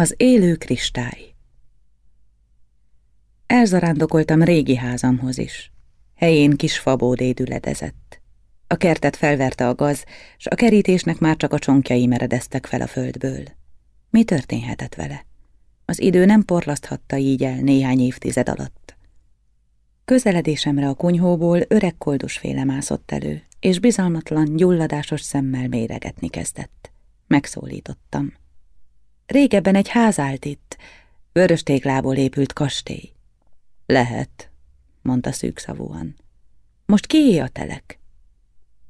Az élő kristály Elzarándokoltam régi házamhoz is. Helyén kis fabódé düledezett. A kertet felverte a gaz, s a kerítésnek már csak a csonkjai meredeztek fel a földből. Mi történhetett vele? Az idő nem porlaszthatta így el néhány évtized alatt. Közeledésemre a kunyhóból öreg koldusféle mászott elő, és bizalmatlan, gyulladásos szemmel méregetni kezdett. Megszólítottam. Régebben egy ház állt itt, vörös téglából épült kastély. Lehet, mondta szűkszavúan. Most kié a telek?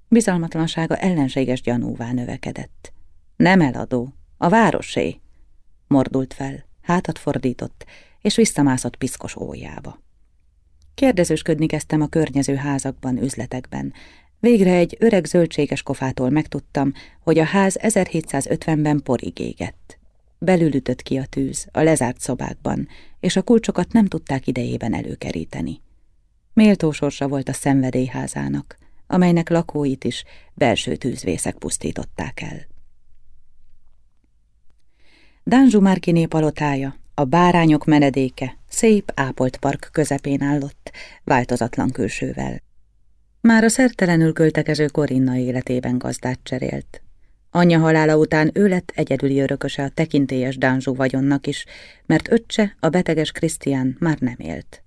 Bizalmatlansága ellenséges gyanúvá növekedett. Nem eladó, a városé. Mordult fel, hátat fordított, és visszamászott piszkos ójába. Kérdezősködni kezdtem a környező házakban, üzletekben. Végre egy öreg zöldséges kofától megtudtam, hogy a ház 1750-ben porig égett. Belül ütött ki a tűz, a lezárt szobákban, és a kulcsokat nem tudták idejében előkeríteni. Méltó sorsa volt a szenvedélyházának, amelynek lakóit is belső tűzvészek pusztították el. Danzsu Márkiné palotája, a bárányok menedéke, szép ápolt park közepén állott, változatlan külsővel. Már a szertelenül költekező Korinna életében gazdát cserélt. Anyja halála után ő lett egyedüli örököse a tekintélyes Dánzsú vagyonnak is, mert öccse, a beteges Krisztián már nem élt.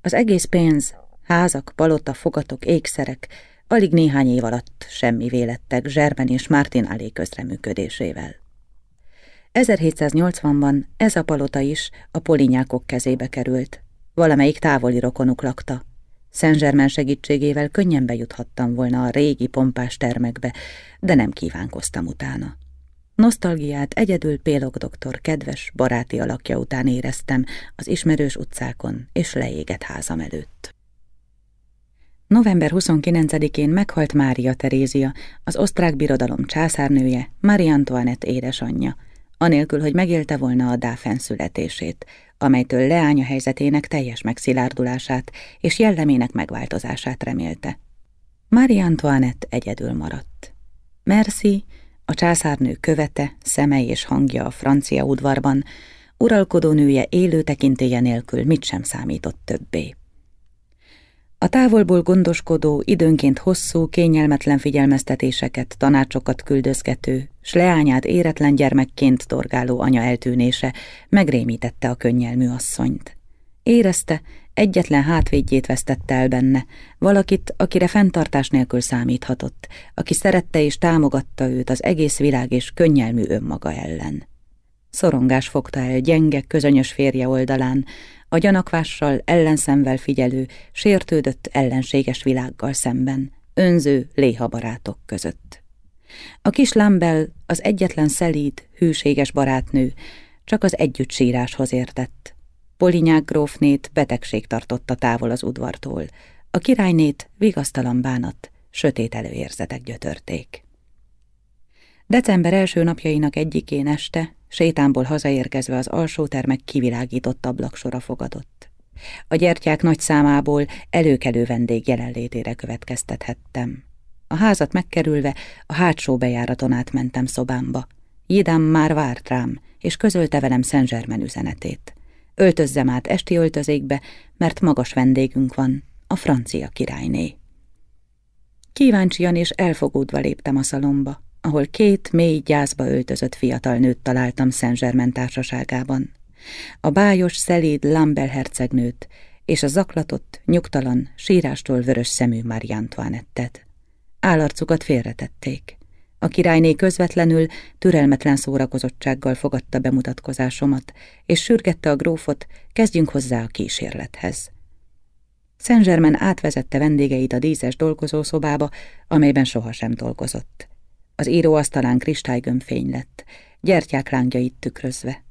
Az egész pénz, házak, palota, fogatok, ékszerek, alig néhány év alatt semmi vélettek Zserben és Martin Allé közreműködésével. 1780-ban ez a palota is a polinyákok kezébe került. Valamelyik távoli rokonuk lakta. Szent segítségével könnyen bejuthattam volna a régi pompás termekbe, de nem kívánkoztam utána. Nosztalgiát egyedül Pélog doktor kedves, baráti alakja után éreztem az ismerős utcákon és leégett házam előtt. November 29-én meghalt Mária Terézia, az osztrák birodalom császárnője, Marie Antoinette édesanyja, anélkül, hogy megélte volna a Dáfen születését, amelytől leánya helyzetének teljes megszilárdulását és jellemének megváltozását remélte. Marie Antoinette egyedül maradt. Merci, a császárnő követe, szemei és hangja a francia udvarban, uralkodó nője élő tekintélye nélkül mit sem számított többé. A távolból gondoskodó, időnként hosszú, kényelmetlen figyelmeztetéseket, tanácsokat küldözgető, s leányát éretlen gyermekként torgáló anya eltűnése megrémítette a könnyelmű asszonyt. Érezte, egyetlen hátvédjét vesztette el benne, valakit, akire fenntartás nélkül számíthatott, aki szerette és támogatta őt az egész világ és könnyelmű önmaga ellen. Szorongás fogta el gyenge, közönyös férje oldalán, a gyanakvással, ellenszemvel figyelő, sértődött ellenséges világgal szemben, önző léha barátok között. A kis Lambel, az egyetlen szelíd, hűséges barátnő, csak az együttsíráshoz értett. Polinyák grófnét betegség tartotta távol az udvartól, a királynét vigasztalan bánat, sötét előérzetek gyötörték. December első napjainak egyikén este Sétámból hazaérkezve az alsó termek kivilágított ablaksora fogadott. A gyertyák nagy számából előkelő vendég jelenlétére következtethettem. A házat megkerülve a hátsó bejáraton átmentem szobámba. Jidám már várt rám, és közölte velem Szent üzenetét. Öltözzem át esti öltözékbe, mert magas vendégünk van, a francia királyné. Kíváncsian és elfogódva léptem a szalomba ahol két mély gyászba öltözött fiatal nőt találtam Szent társaságában. A bájos, szelíd Lambel hercegnőt és a zaklatott, nyugtalan, sírástól vörös szemű Marie Antoinettet. Állarcukat félretették. A királyné közvetlenül, türelmetlen szórakozottsággal fogadta bemutatkozásomat, és sürgette a grófot, kezdjünk hozzá a kísérlethez. Szent átvezette vendégeit a díszes dolgozószobába, amelyben sohasem dolgozott. Az íróasztalán kristálygömbfény lett, gyertyák lángjait tükrözve.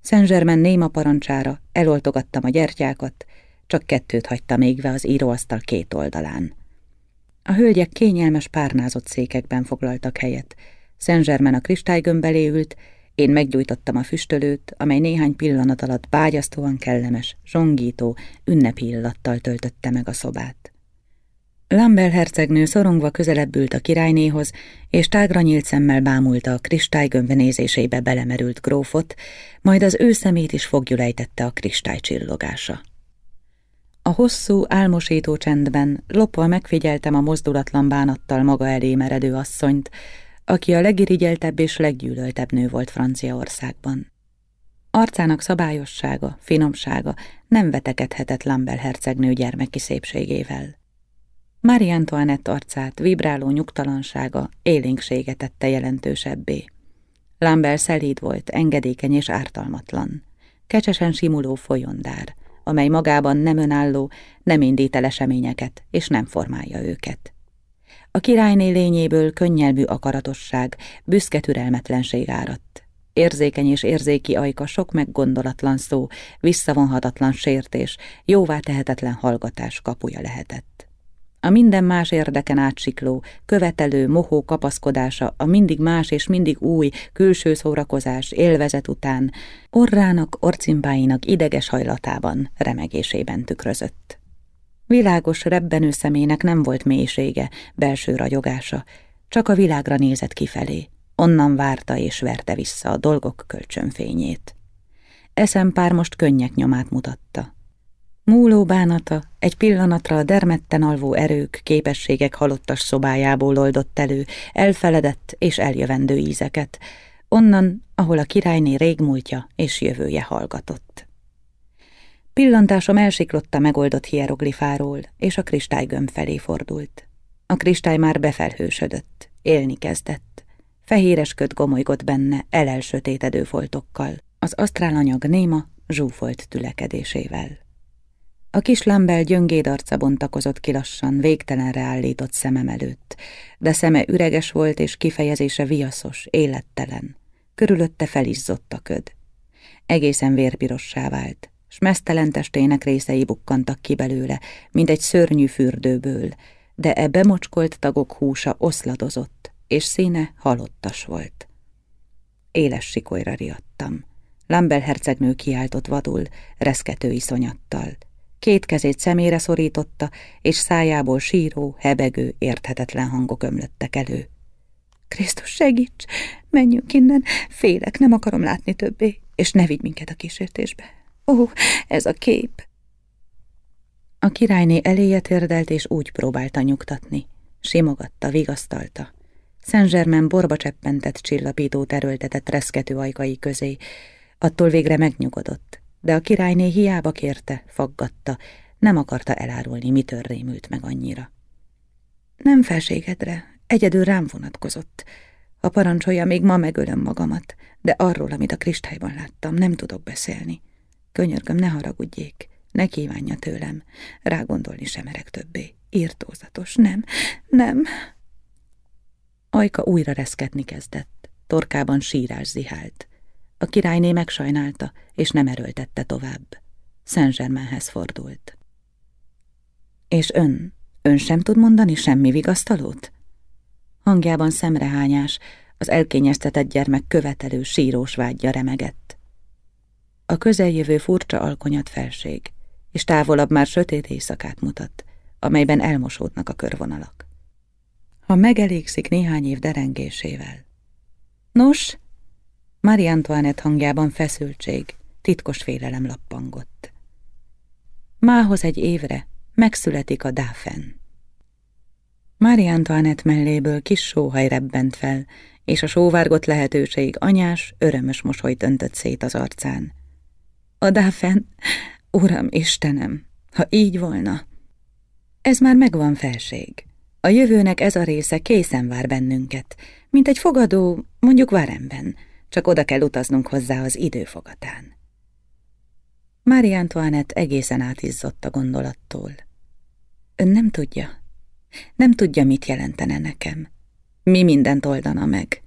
Szent néma parancsára eloltogattam a gyertyákat, csak kettőt hagytam égve az íróasztal két oldalán. A hölgyek kényelmes párnázott székekben foglaltak helyet. Szent a kristálygömb elé ült, én meggyújtottam a füstölőt, amely néhány pillanat alatt bágyasztóan kellemes, zsongító, ünnepi illattal töltötte meg a szobát. Lambel hercegnő szorongva közelebb ült a királynéhoz, és tágra nyílt szemmel bámulta a kristálygömb nézésébe belemerült grófot, majd az ő szemét is fogjulejtette a kristály csillogása. A hosszú, álmosító csendben lopva megfigyeltem a mozdulatlan bánattal maga elé meredő asszonyt, aki a legirigyeltebb és leggyűlöltebb nő volt Franciaországban. Arcának szabályossága, finomsága nem vetekedhetett Lambel hercegnő gyermeki szépségével. Marie Antoinette arcát vibráló nyugtalansága élénksége tette jelentősebbé. Lambert szelíd volt, engedékeny és ártalmatlan. Kecsesen simuló folyondár, amely magában nem önálló, nem indít el eseményeket, és nem formálja őket. A királyné lényéből könnyelmű akaratosság, büszke türelmetlenség áradt. Érzékeny és érzéki ajka sok meggondolatlan szó, visszavonhatatlan sértés, jóvá tehetetlen hallgatás kapuja lehetett. A minden más érdeken átsikló, követelő, mohó kapaszkodása, a mindig más és mindig új, külső szórakozás, élvezet után, orrának, orcimpáinak ideges hajlatában, remegésében tükrözött. Világos, rebbenő szemének nem volt mélysége, belső ragyogása, csak a világra nézett kifelé, onnan várta és verte vissza a dolgok kölcsönfényét. Eszempár most könnyek nyomát mutatta. Múló bánata egy pillanatra a dermedten alvó erők, képességek halottas szobájából oldott elő, elfeledett és eljövendő ízeket, onnan, ahol a királyné régmúltja és jövője hallgatott. Pillantásom elsiklott a megoldott hieroglifáról, és a kristálygömb felé fordult. A kristály már befelhősödött, élni kezdett. Fehéres köd gomolygott benne, elelsötétedő foltokkal, az asztrálanyag néma, zsúfolt tülekedésével. A kis lambel gyöngéd arca bontakozott ki lassan, végtelenre állított szemem előtt, de szeme üreges volt és kifejezése viaszos, élettelen. Körülötte felizzott a köd. Egészen vérpirossá vált, s mesztelen testének részei bukkantak ki belőle, mint egy szörnyű fürdőből, de e bemocskolt tagok húsa oszladozott, és színe halottas volt. Éles sikolyra riadtam. Lambel hercegnő kiáltott vadul, reszkető iszonyattal. Két kezét szemére szorította, és szájából síró, hebegő, érthetetlen hangok ömlöttek elő. Krisztus, segíts! Menjünk innen! Félek, nem akarom látni többé, és ne vigy minket a kísértésbe. Ó, ez a kép! A királyné eléje térdelt, és úgy próbálta nyugtatni. Simogatta, vigasztalta. Szent borba cseppentett csillapítót erőltetett reszkető ajkai közé. Attól végre megnyugodott de a királyné hiába kérte, faggatta, nem akarta elárulni, mitől rémült meg annyira. Nem felségedre, egyedül rám vonatkozott. A parancsolja még ma megölöm magamat, de arról, amit a kristályban láttam, nem tudok beszélni. Könyörgöm, ne haragudjék, ne kívánja tőlem, rágondolni sem merek többé. Írtózatos, nem, nem. Ajka újra reszketni kezdett, torkában sírás zihált. A királyné megsajnálta, és nem erőltette tovább. Saint-Germainhez fordult. És ön, ön sem tud mondani semmi vigasztalót? Hangjában szemrehányás, az elkényeztetett gyermek követelő sírós vágyja remegett. A közeljövő furcsa alkonyat felség, és távolabb már sötét éjszakát mutat, amelyben elmosódnak a körvonalak. Ha megelégszik néhány év derengésével. Nos, Marie Antoinette hangjában feszültség, titkos félelem lappangott. Mához egy évre megszületik a dáfen. Marie Antoinette melléből kis sóhaj rebbent fel, és a sóvárgott lehetőség anyás, örömös mosolyt öntött szét az arcán. A dáfen, uram Istenem, ha így volna. Ez már megvan felség. A jövőnek ez a része készen vár bennünket, mint egy fogadó, mondjuk Varemben, csak oda kell utaznunk hozzá az időfogatán. Mária Antoinette egészen átizzott a gondolattól. Ön nem tudja, nem tudja, mit jelentene nekem. Mi mindent oldana meg.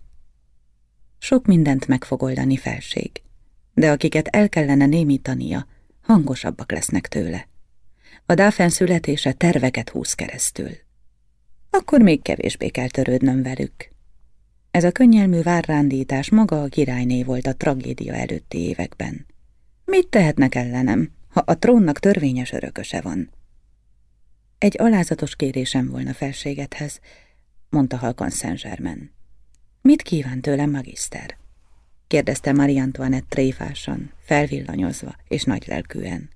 Sok mindent meg fog oldani felség, de akiket el kellene némítania, hangosabbak lesznek tőle. A Dáfen születése terveket húz keresztül. Akkor még kevésbé kell törődnöm velük. Ez a könnyelmű várrándítás maga a királyné volt a tragédia előtti években. Mit tehetnek ellenem, ha a trónnak törvényes örököse van? Egy alázatos kérésem volna felségethez, mondta halkan Saint-Germain. Mit kíván tőlem, magiszter? kérdezte Marie Antoinette tréfásan, felvillanyozva és nagylelkűen.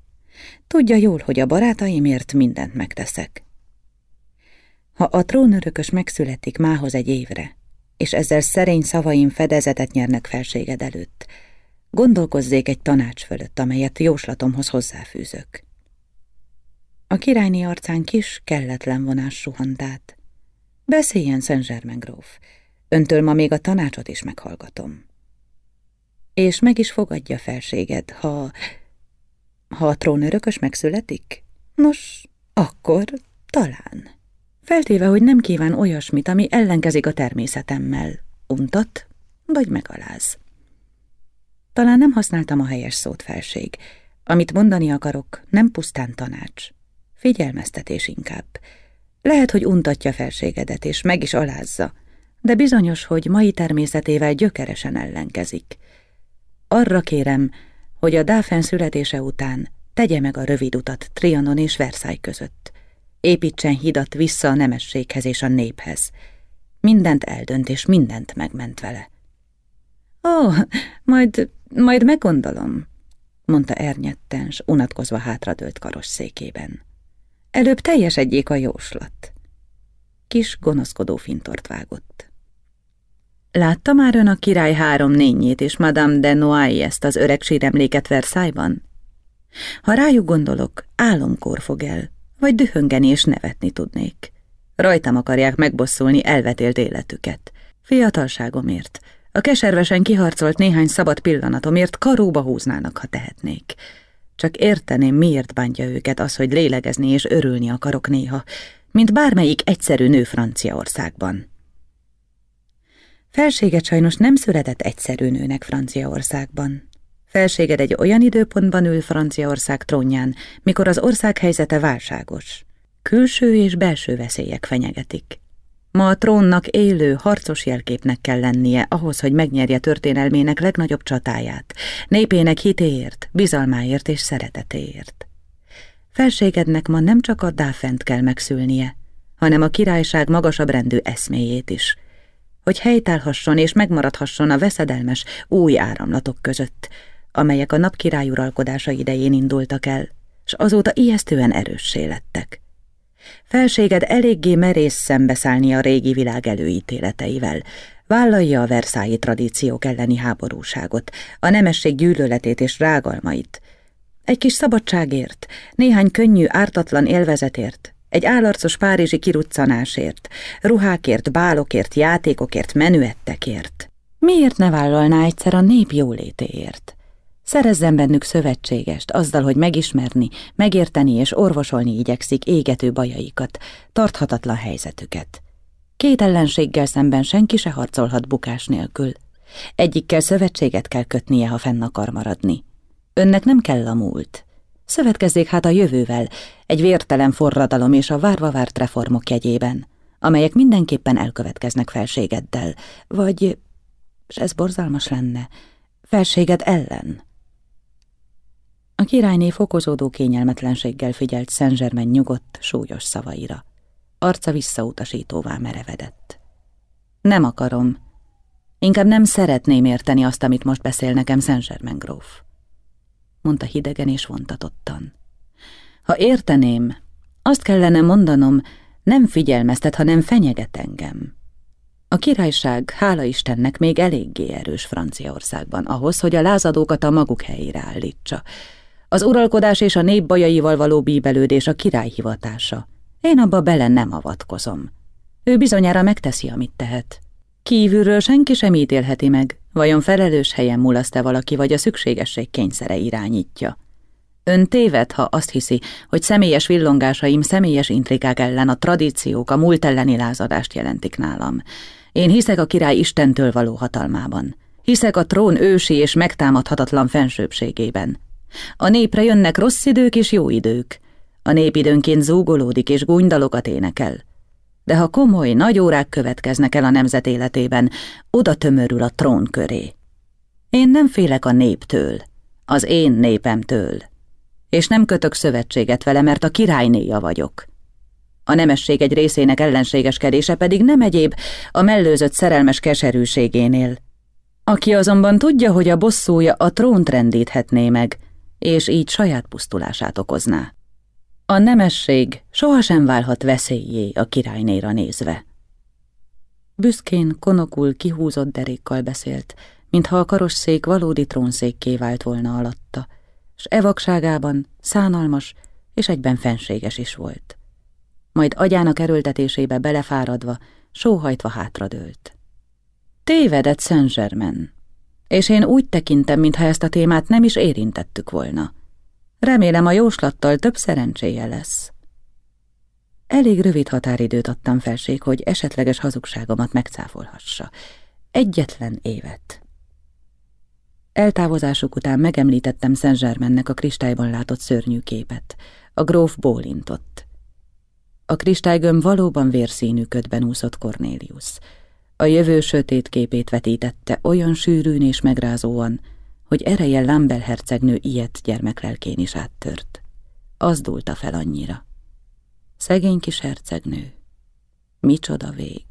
Tudja jól, hogy a barátaimért mindent megteszek. Ha a trónörökös megszületik mához egy évre, és ezzel szerény szavaim fedezetet nyernek felséged előtt, gondolkozzék egy tanács fölött, amelyet jóslatomhoz hozzáfűzök. A királyné arcán kis, kelletlen vonás suhant át. Beszéljen, Szent gróf, öntől ma még a tanácsot is meghallgatom. És meg is fogadja felséged, ha... ha a trónörökös megszületik? Nos, akkor talán. Feltéve, hogy nem kíván olyasmit, ami ellenkezik a természetemmel. Untat, vagy megaláz. Talán nem használtam a helyes szót felség. Amit mondani akarok, nem pusztán tanács. Figyelmeztetés inkább. Lehet, hogy untatja felségedet, és meg is alázza, de bizonyos, hogy mai természetével gyökeresen ellenkezik. Arra kérem, hogy a Dáfen születése után tegye meg a rövid utat Trianon és Versailles között. Építsen hidat vissza a nemességhez és a néphez. Mindent eldönt, és mindent megment vele. Ó, majd, majd meggondolom, mondta ernyetten, s unatkozva hátradőlt karosszékében. Előbb teljesedjék a jóslat. Kis gonoszkodó fintort vágott. Látta már ön a király három nényét és Madame de Noailles-t az öreg síremléket Versailles-ban? Ha rájuk gondolok, álomkor fog el, vagy dühöngeni és nevetni tudnék. Rajtam akarják megbosszulni elvetélt életüket. Fiatalságomért, a keservesen kiharcolt néhány szabad pillanatomért karóba húznának, ha tehetnék. Csak érteném, miért bántja őket az, hogy lélegezni és örülni akarok néha, mint bármelyik egyszerű nő Franciaországban. Felséged sajnos nem született egyszerű nőnek Franciaországban. Felséged egy olyan időpontban ül Franciaország trónján, mikor az ország helyzete válságos. Külső és belső veszélyek fenyegetik. Ma a trónnak élő, harcos jelképnek kell lennie ahhoz, hogy megnyerje történelmének legnagyobb csatáját, népének hitéért, bizalmáért és szeretetéért. Felségednek ma nem csak a dáfent kell megszülnie, hanem a királyság magasabb rendű eszméjét is, hogy helytállhasson és megmaradhasson a veszedelmes új áramlatok között, amelyek a napkirály uralkodása idején indultak el, s azóta ijesztően erőssé lettek. Felséged eléggé merész szembeszállni a régi világ előítéleteivel, vállalja a verszályi tradíciók elleni háborúságot, a nemesség gyűlöletét és rágalmait. Egy kis szabadságért, néhány könnyű, ártatlan élvezetért, egy állarcos párizsi kiruccanásért, ruhákért, bálokért, játékokért, menüettekért. Miért ne vállalná egyszer a nép jólétéért? Szerezzen bennük szövetségest, azzal, hogy megismerni, megérteni és orvosolni igyekszik égető bajaikat, tarthatatlan helyzetüket. Két ellenséggel szemben senki se harcolhat bukás nélkül. Egyikkel szövetséget kell kötnie, ha fenn akar maradni. Önnek nem kell a múlt. Szövetkezzék hát a jövővel, egy vértelen forradalom és a várva várt reformok jegyében, amelyek mindenképpen elkövetkeznek felségeddel, vagy, és ez borzalmas lenne, felséged ellen. A királyné fokozódó kényelmetlenséggel figyelt Szent nyugodt, súlyos szavaira. Arca visszautasítóvá merevedett. Nem akarom. Inkább nem szeretném érteni azt, amit most beszél nekem Szent gróf. Mondta hidegen és vontatottan. Ha érteném, azt kellene mondanom, nem figyelmeztet, hanem fenyeget engem. A királyság, hála Istennek, még eléggé erős Franciaországban ahhoz, hogy a lázadókat a maguk helyére állítsa, az uralkodás és a nép bajaival való bíbelődés a király hivatása. Én abba bele nem avatkozom. Ő bizonyára megteszi, amit tehet. Kívülről senki sem ítélheti meg, vajon felelős helyen mulaszt-e valaki, vagy a szükségesség kényszere irányítja. Ön téved, ha azt hiszi, hogy személyes villongásaim személyes intrikák ellen a tradíciók, a múlt elleni lázadást jelentik nálam. Én hiszek a király Istentől való hatalmában. Hiszek a trón ősi és megtámadhatatlan fensőbségében. A népre jönnek rossz idők és jó idők. A nép időnként zúgolódik és gúnydalokat énekel. De ha komoly, nagy órák következnek el a nemzet életében, oda tömörül a trón köré. Én nem félek a néptől, az én népemtől, és nem kötök szövetséget vele, mert a királynéja vagyok. A nemesség egy részének ellenségeskedése pedig nem egyéb a mellőzött szerelmes keserűségénél. Aki azonban tudja, hogy a bosszúja a trónt rendíthetné meg, és így saját pusztulását okozná. A nemesség sohasem válhat veszélyé a királynéra nézve. Büszkén, konokul, kihúzott derékkal beszélt, mintha a karosszék valódi trónszékké vált volna alatta, s evakságában szánalmas és egyben fenséges is volt. Majd agyának erőltetésébe belefáradva, sóhajtva hátradőlt. Tévedett Saint Germain, és én úgy tekintem, mintha ezt a témát nem is érintettük volna. Remélem a jóslattal több szerencséje lesz. Elég rövid határidőt adtam felség, hogy esetleges hazugságomat megcáfolhassa. Egyetlen évet. Eltávozásuk után megemlítettem Szent a kristályban látott szörnyű képet. A gróf bólintott. A kristálygömb valóban vérszínű ködben úszott Cornélius. A jövő sötét képét vetítette olyan sűrűn és megrázóan, hogy ereje Lambel hercegnő ilyet gyermeklelkén is áttört. Az dúlta fel annyira. Szegény kis hercegnő. Micsoda vég.